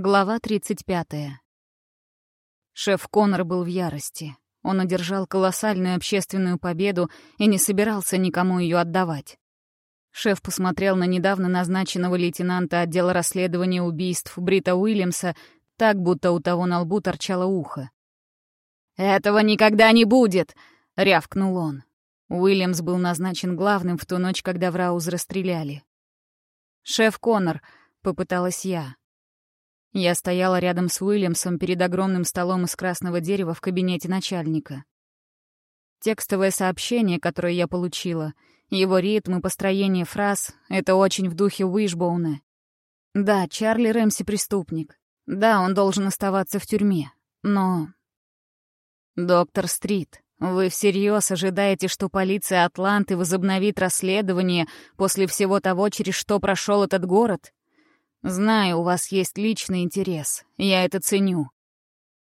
Глава 35. Шеф Коннор был в ярости. Он одержал колоссальную общественную победу и не собирался никому ее отдавать. Шеф посмотрел на недавно назначенного лейтенанта отдела расследования убийств Брита Уильямса так, будто у того на лбу торчало ухо. «Этого никогда не будет!» — рявкнул он. Уильямс был назначен главным в ту ночь, когда в Рауз расстреляли. «Шеф Коннор», — попыталась я. Я стояла рядом с Уильямсом перед огромным столом из красного дерева в кабинете начальника. Текстовое сообщение, которое я получила, его ритм и построение фраз — это очень в духе Уишбоуна. Да, Чарли Рэмси преступник. Да, он должен оставаться в тюрьме. Но... Доктор Стрит, вы всерьез ожидаете, что полиция Атланты возобновит расследование после всего того, через что прошел этот город? Знаю, у вас есть личный интерес. Я это ценю.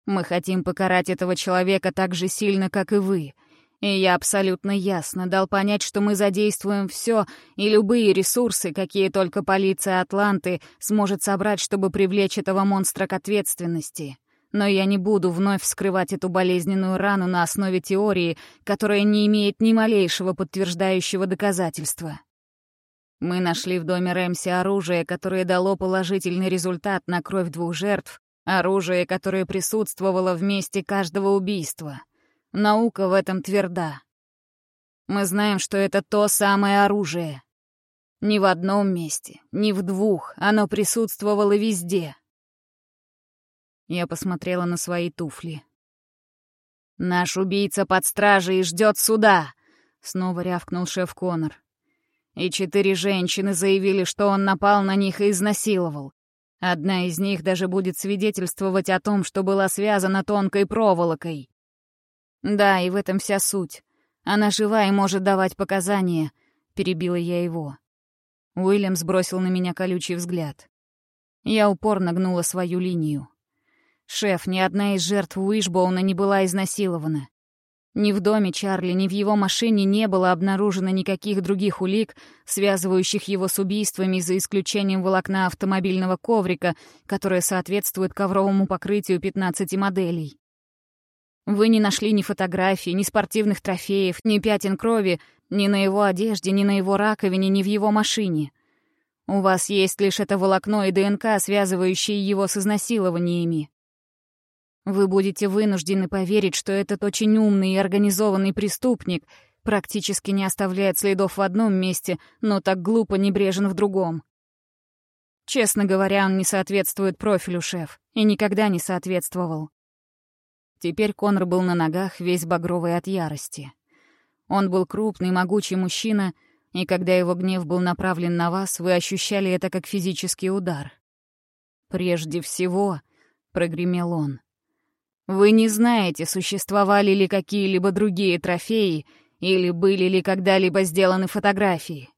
Мы хотим покарать этого человека так же сильно, как и вы. И я абсолютно ясно дал понять, что мы задействуем все и любые ресурсы, какие только полиция Атланты сможет собрать, чтобы привлечь этого монстра к ответственности. Но я не буду вновь вскрывать эту болезненную рану на основе теории, которая не имеет ни малейшего подтверждающего доказательства. Мы нашли в доме Рэмси оружие, которое дало положительный результат на кровь двух жертв, оружие, которое присутствовало в месте каждого убийства. Наука в этом тверда. Мы знаем, что это то самое оружие. Ни в одном месте, ни в двух, оно присутствовало везде. Я посмотрела на свои туфли. «Наш убийца под стражей ждет суда!» — снова рявкнул шеф Коннор и четыре женщины заявили, что он напал на них и изнасиловал. Одна из них даже будет свидетельствовать о том, что была связана тонкой проволокой. Да, и в этом вся суть. Она жива и может давать показания, перебила я его. Уильям сбросил на меня колючий взгляд. Я упорно гнула свою линию. Шеф, ни одна из жертв Уишбоуна не была изнасилована. Ни в доме Чарли, ни в его машине не было обнаружено никаких других улик, связывающих его с убийствами, за исключением волокна автомобильного коврика, которое соответствует ковровому покрытию 15 моделей. Вы не нашли ни фотографий, ни спортивных трофеев, ни пятен крови, ни на его одежде, ни на его раковине, ни в его машине. У вас есть лишь это волокно и ДНК, связывающие его с изнасилованиями. Вы будете вынуждены поверить, что этот очень умный и организованный преступник практически не оставляет следов в одном месте, но так глупо небрежен в другом. Честно говоря, он не соответствует профилю шеф и никогда не соответствовал. Теперь Конор был на ногах, весь багровый от ярости. Он был крупный, могучий мужчина, и когда его гнев был направлен на вас, вы ощущали это как физический удар. «Прежде всего», — прогремел он, — вы не знаете, существовали ли какие-либо другие трофеи или были ли когда-либо сделаны фотографии.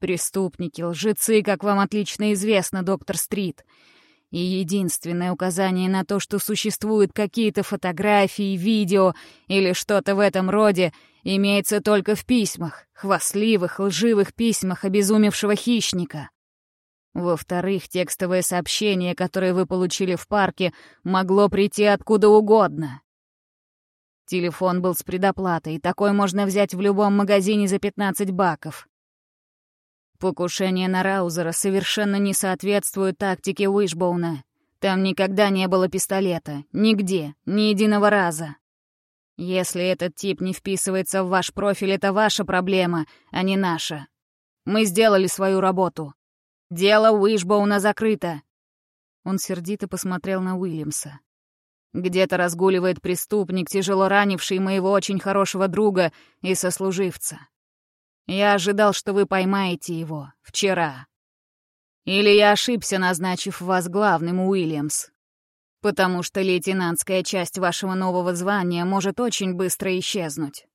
Преступники, лжецы, как вам отлично известно, доктор Стрит. И единственное указание на то, что существуют какие-то фотографии, видео или что-то в этом роде, имеется только в письмах, хвастливых, лживых письмах обезумевшего хищника. Во-вторых, текстовое сообщение, которое вы получили в парке, могло прийти откуда угодно. Телефон был с предоплатой, такой можно взять в любом магазине за 15 баков. Покушение на Раузера совершенно не соответствует тактике Уишбоуна. Там никогда не было пистолета. Нигде. Ни единого раза. Если этот тип не вписывается в ваш профиль, это ваша проблема, а не наша. Мы сделали свою работу. Дело Уишбоуна закрыто!» Он сердито посмотрел на Уильямса. «Где-то разгуливает преступник, тяжело ранивший моего очень хорошего друга и сослуживца. Я ожидал, что вы поймаете его. Вчера. Или я ошибся, назначив вас главным, Уильямс. Потому что лейтенантская часть вашего нового звания может очень быстро исчезнуть».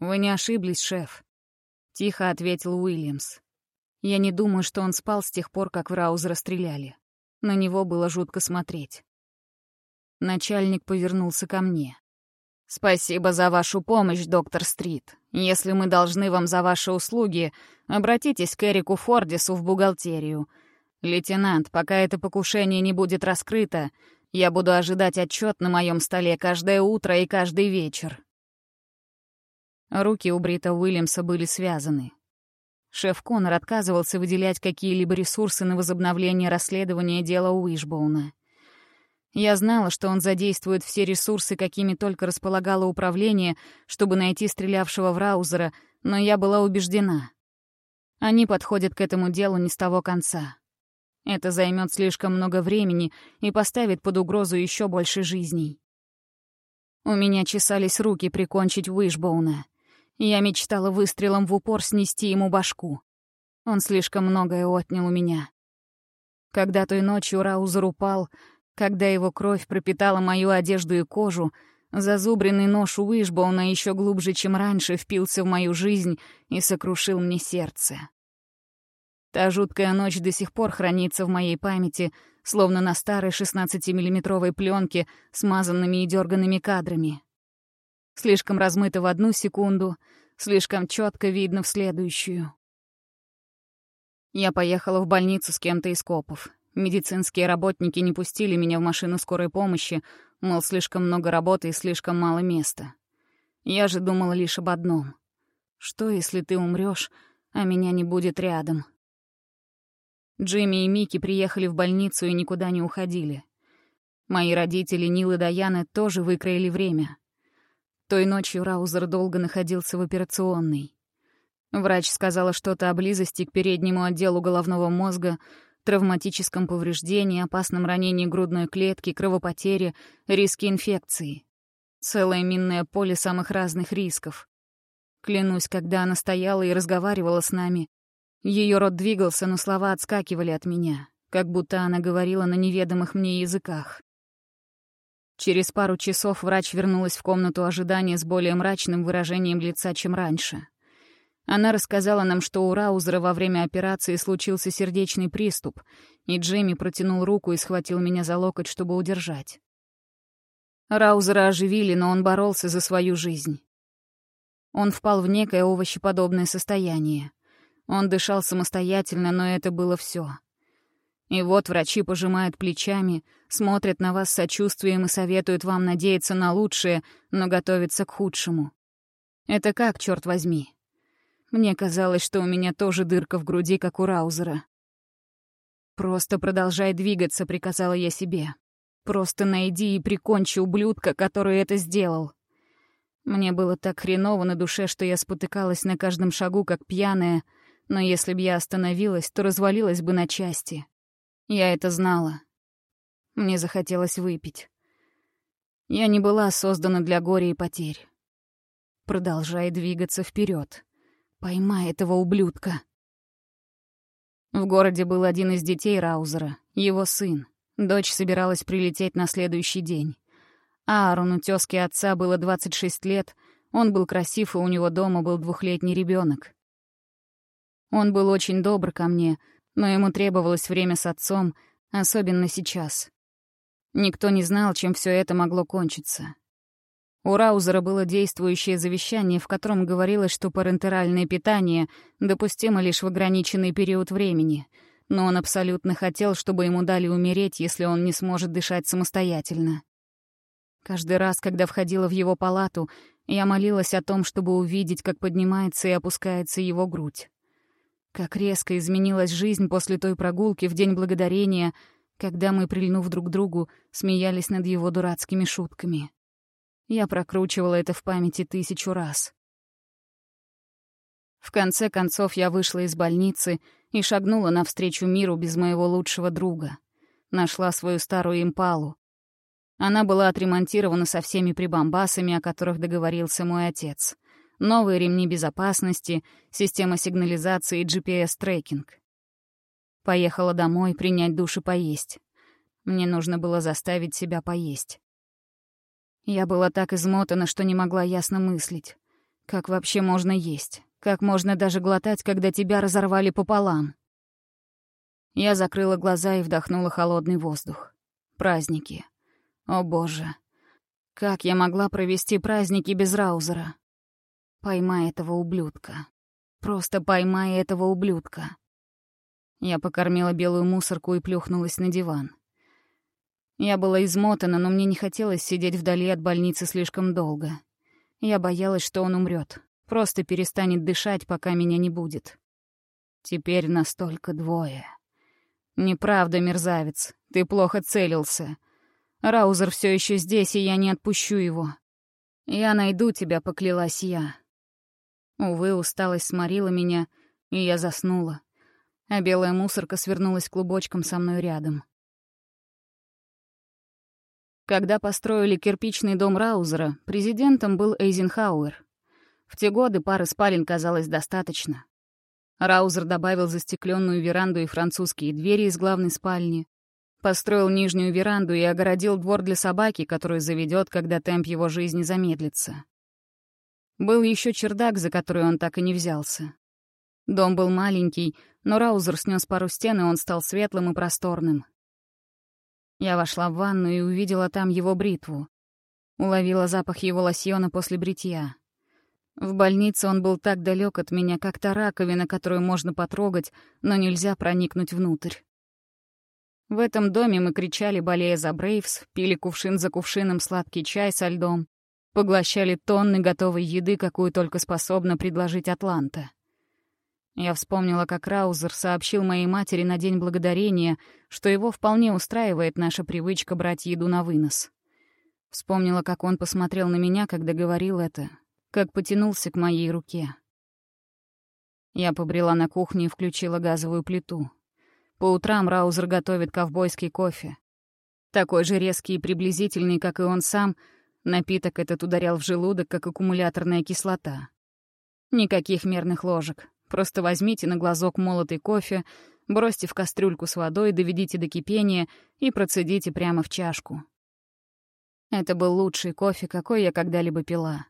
«Вы не ошиблись, шеф», — тихо ответил Уильямс. Я не думаю, что он спал с тех пор, как в Рауз расстреляли. На него было жутко смотреть. Начальник повернулся ко мне. «Спасибо за вашу помощь, доктор Стрит. Если мы должны вам за ваши услуги, обратитесь к Эрику Фордису в бухгалтерию. «Лейтенант, пока это покушение не будет раскрыто, я буду ожидать отчет на моем столе каждое утро и каждый вечер». Руки у Брита Уильямса были связаны. Шеф Коннор отказывался выделять какие-либо ресурсы на возобновление расследования дела Уишбоуна. Я знала, что он задействует все ресурсы, какими только располагало управление, чтобы найти стрелявшего в Раузера, но я была убеждена. Они подходят к этому делу не с того конца. Это займет слишком много времени и поставит под угрозу еще больше жизней. У меня чесались руки прикончить Уишбоуна. Я мечтала выстрелом в упор снести ему башку. Он слишком многое отнял у меня. Когда той ночью Раузер упал, когда его кровь пропитала мою одежду и кожу, зазубренный нож Уишбоуна еще глубже, чем раньше, впился в мою жизнь и сокрушил мне сердце. Та жуткая ночь до сих пор хранится в моей памяти, словно на старой 16-миллиметровой пленке, смазанными и дерганными кадрами. Слишком размыто в одну секунду, слишком четко видно в следующую. Я поехала в больницу с кем-то из копов. Медицинские работники не пустили меня в машину скорой помощи, мол, слишком много работы и слишком мало места. Я же думала лишь об одном. Что, если ты умрёшь, а меня не будет рядом? Джимми и Микки приехали в больницу и никуда не уходили. Мои родители Нил и Даяна тоже выкроили время. Той ночью Раузер долго находился в операционной. Врач сказала что-то о близости к переднему отделу головного мозга, травматическом повреждении, опасном ранении грудной клетки, кровопотере, риске инфекции. Целое минное поле самых разных рисков. Клянусь, когда она стояла и разговаривала с нами, ее рот двигался, но слова отскакивали от меня, как будто она говорила на неведомых мне языках. Через пару часов врач вернулась в комнату ожидания с более мрачным выражением лица, чем раньше. Она рассказала нам, что у Раузера во время операции случился сердечный приступ, и Джейми протянул руку и схватил меня за локоть, чтобы удержать. Раузера оживили, но он боролся за свою жизнь. Он впал в некое овощеподобное состояние. Он дышал самостоятельно, но это было все. И вот врачи пожимают плечами, смотрят на вас сочувствием и советуют вам надеяться на лучшее, но готовиться к худшему. Это как, черт возьми? Мне казалось, что у меня тоже дырка в груди, как у Раузера. «Просто продолжай двигаться», — приказала я себе. «Просто найди и прикончи ублюдка, который это сделал». Мне было так хреново на душе, что я спотыкалась на каждом шагу, как пьяная, но если б я остановилась, то развалилась бы на части. Я это знала. Мне захотелось выпить. Я не была создана для горя и потерь. Продолжай двигаться вперед. Поймай этого ублюдка. В городе был один из детей Раузера, его сын. Дочь собиралась прилететь на следующий день. Аарону, тёзке отца, было 26 лет, он был красив, и у него дома был двухлетний ребенок. Он был очень добр ко мне, но ему требовалось время с отцом, особенно сейчас. Никто не знал, чем все это могло кончиться. У Раузера было действующее завещание, в котором говорилось, что парентеральное питание допустимо лишь в ограниченный период времени, но он абсолютно хотел, чтобы ему дали умереть, если он не сможет дышать самостоятельно. Каждый раз, когда входила в его палату, я молилась о том, чтобы увидеть, как поднимается и опускается его грудь. Как резко изменилась жизнь после той прогулки в День Благодарения, когда мы, прильнув друг к другу, смеялись над его дурацкими шутками. Я прокручивала это в памяти тысячу раз. В конце концов я вышла из больницы и шагнула навстречу миру без моего лучшего друга. Нашла свою старую импалу. Она была отремонтирована со всеми прибамбасами, о которых договорился мой отец — новые ремни безопасности, система сигнализации и GPS-трекинг. Поехала домой принять душ и поесть. Мне нужно было заставить себя поесть. Я была так измотана, что не могла ясно мыслить. Как вообще можно есть? Как можно даже глотать, когда тебя разорвали пополам? Я закрыла глаза и вдохнула холодный воздух. Праздники. О боже. Как я могла провести праздники без Раузера? Поймай этого ублюдка. Просто поймай этого ублюдка. Я покормила белую мусорку и плюхнулась на диван. Я была измотана, но мне не хотелось сидеть вдали от больницы слишком долго. Я боялась, что он умрет, просто перестанет дышать, пока меня не будет. Теперь настолько двое. Неправда, мерзавец, ты плохо целился. Раузер все еще здесь, и я не отпущу его. Я найду тебя, поклялась я. Увы, усталость сморила меня, и я заснула. А белая мусорка свернулась клубочком со мной рядом. Когда построили кирпичный дом Раузера, президентом был Эйзенхауэр. В те годы пары спален казалось достаточно. Раузер добавил застекленную веранду и французские двери из главной спальни. Построил нижнюю веранду и огородил двор для собаки, которую заведет, когда темп его жизни замедлится. Был еще чердак, за который он так и не взялся. Дом был маленький, но Раузер снес пару стен, и он стал светлым и просторным. Я вошла в ванну и увидела там его бритву. Уловила запах его лосьона после бритья. В больнице он был так далек от меня, как та раковина, которую можно потрогать, но нельзя проникнуть внутрь. В этом доме мы кричали, болея за Брейвс, пили кувшин за кувшином сладкий чай со льдом, поглощали тонны готовой еды, какую только способна предложить Атланта. Я вспомнила, как Раузер сообщил моей матери на День Благодарения, что его вполне устраивает наша привычка брать еду на вынос. Вспомнила, как он посмотрел на меня, когда говорил это, как потянулся к моей руке. Я побрела на кухню и включила газовую плиту. По утрам Раузер готовит ковбойский кофе. Такой же резкий и приблизительный, как и он сам, напиток этот ударял в желудок, как аккумуляторная кислота. Никаких мерных ложек. Просто возьмите на глазок молотый кофе, бросьте в кастрюльку с водой, доведите до кипения и процедите прямо в чашку. Это был лучший кофе, какой я когда-либо пила.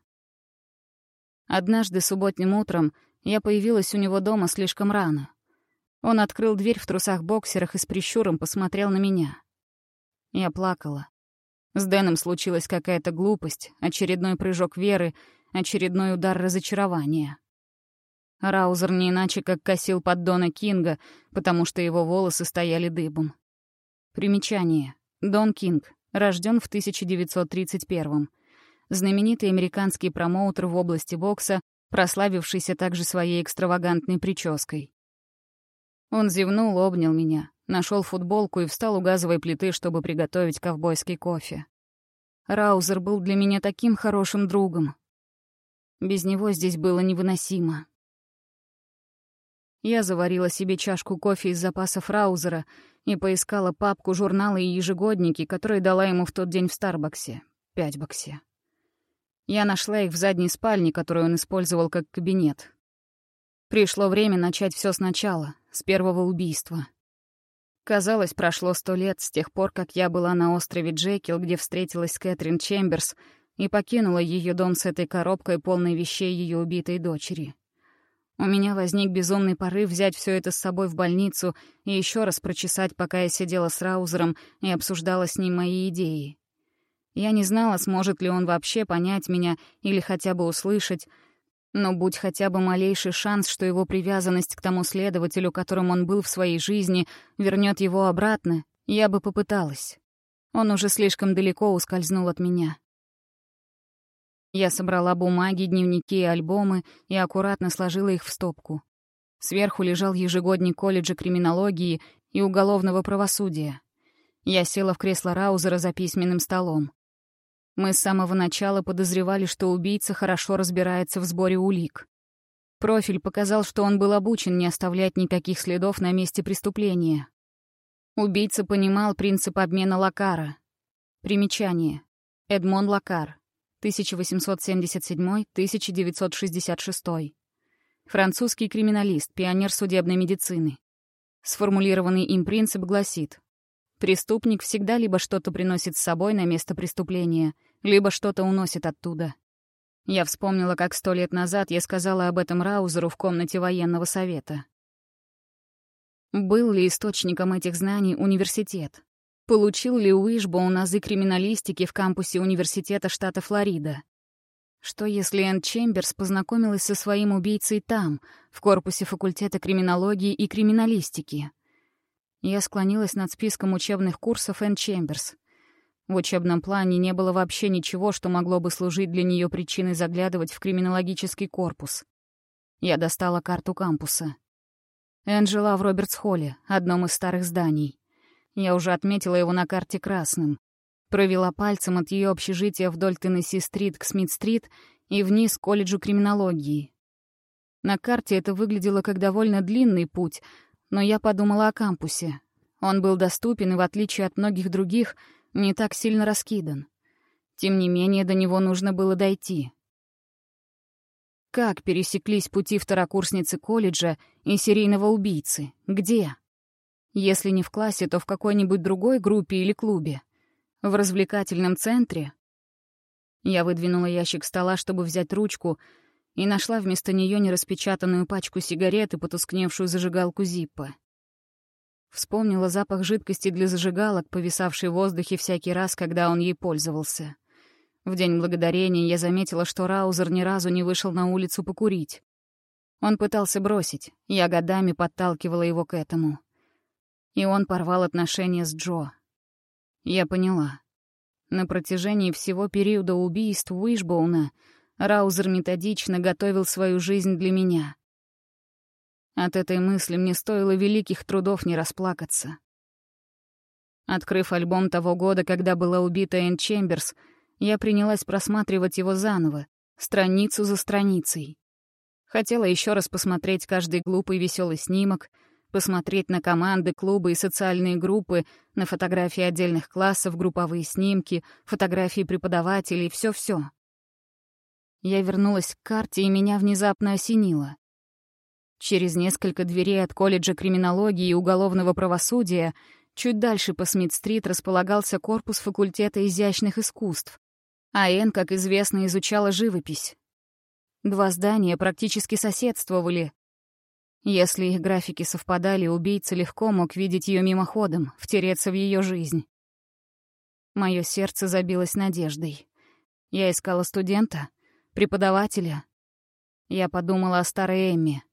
Однажды субботним утром я появилась у него дома слишком рано. Он открыл дверь в трусах-боксерах и с прищуром посмотрел на меня. Я плакала. С Дэном случилась какая-то глупость, очередной прыжок веры, очередной удар разочарования. Раузер не иначе как косил под Дона Кинга, потому что его волосы стояли дыбом. Примечание. Дон Кинг. Рожден в 1931 знаменитый американский промоутер в области бокса, прославившийся также своей экстравагантной прической. Он зевнул, обнял меня, нашел футболку и встал у газовой плиты, чтобы приготовить ковбойский кофе. Раузер был для меня таким хорошим другом. Без него здесь было невыносимо. Я заварила себе чашку кофе из запасов Раузера и поискала папку, журналы и ежегодники, которые дала ему в тот день в Старбаксе, Пятьбаксе. Я нашла их в задней спальне, которую он использовал как кабинет. Пришло время начать все сначала, с первого убийства. Казалось, прошло сто лет с тех пор, как я была на острове Джекил, где встретилась с Кэтрин Чемберс и покинула ее дом с этой коробкой, полной вещей ее убитой дочери. У меня возник безумный порыв взять все это с собой в больницу и еще раз прочесать, пока я сидела с Раузером и обсуждала с ним мои идеи. Я не знала, сможет ли он вообще понять меня или хотя бы услышать, но будь хотя бы малейший шанс, что его привязанность к тому следователю, которым он был в своей жизни, вернет его обратно, я бы попыталась. Он уже слишком далеко ускользнул от меня. Я собрала бумаги, дневники и альбомы и аккуратно сложила их в стопку. Сверху лежал ежегодник колледжа криминологии и уголовного правосудия. Я села в кресло Раузера за письменным столом. Мы с самого начала подозревали, что убийца хорошо разбирается в сборе улик. Профиль показал, что он был обучен не оставлять никаких следов на месте преступления. Убийца понимал принцип обмена Лакара. Примечание. Эдмон Лакар. 1877-1966. Французский криминалист, пионер судебной медицины. Сформулированный им принцип гласит, преступник всегда либо что-то приносит с собой на место преступления — либо что-то уносит оттуда. Я вспомнила, как сто лет назад я сказала об этом Раузеру в комнате военного совета. Был ли источником этих знаний университет? Получил ли Уишбоун азы криминалистики в кампусе университета штата Флорида? Что если Энн Чемберс познакомилась со своим убийцей там, в корпусе факультета криминологии и криминалистики, Я склонилась над списком учебных курсов Энн Чемберс. В учебном плане не было вообще ничего, что могло бы служить для нее причиной заглядывать в криминологический корпус. Я достала карту кампуса. Энн жила в Робертс-Холле, одном из старых зданий. Я уже отметила его на карте красным. Провела пальцем от ее общежития вдоль Теннесси-стрит к Смит-стрит и вниз к колледжу криминологии. На карте это выглядело как довольно длинный путь, но я подумала о кампусе. Он был доступен и, в отличие от многих других, не так сильно раскидан. Тем не менее, до него нужно было дойти. Как пересеклись пути второкурсницы колледжа и серийного убийцы? Где? Если не в классе, то в какой-нибудь другой группе или клубе. В развлекательном центре? Я выдвинула ящик стола, чтобы взять ручку, и нашла вместо нее нераспечатанную пачку сигарет и потускневшую зажигалку Зиппа. Вспомнила запах жидкости для зажигалок, повисавший в воздухе всякий раз, когда он ей пользовался. В День Благодарения я заметила, что Раузер ни разу не вышел на улицу покурить. Он пытался бросить, я годами подталкивала его к этому. И он порвал отношения с Джо. Я поняла. На протяжении всего периода убийств Уишбоуна Раузер методично готовил свою жизнь для меня. От этой мысли мне стоило великих трудов не расплакаться. Открыв альбом того года, когда была убита Энн Чемберс, я принялась просматривать его заново, страницу за страницей. Хотела еще раз посмотреть каждый глупый веселый снимок, посмотреть на команды, клубы и социальные группы, на фотографии отдельных классов, групповые снимки, фотографии преподавателей, все-все. Я вернулась к карте, и меня внезапно осенило. Через несколько дверей от колледжа криминологии и уголовного правосудия чуть дальше по Смит-стрит располагался корпус факультета изящных искусств. А Энн, как известно, изучала живопись. Два здания практически соседствовали. Если их графики совпадали, убийца легко мог видеть ее мимоходом, втереться в ее жизнь. Мое сердце забилось надеждой. Я искала студента, преподавателя. Я подумала о старой Эмме.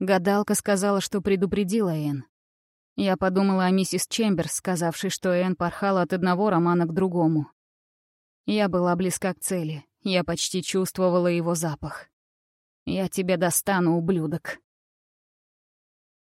Гадалка сказала, что предупредила Энн. Я подумала о миссис Чемберс, сказавшей, что Энн порхала от одного романа к другому. Я была близка к цели. Я почти чувствовала его запах. «Я тебя достану, ублюдок».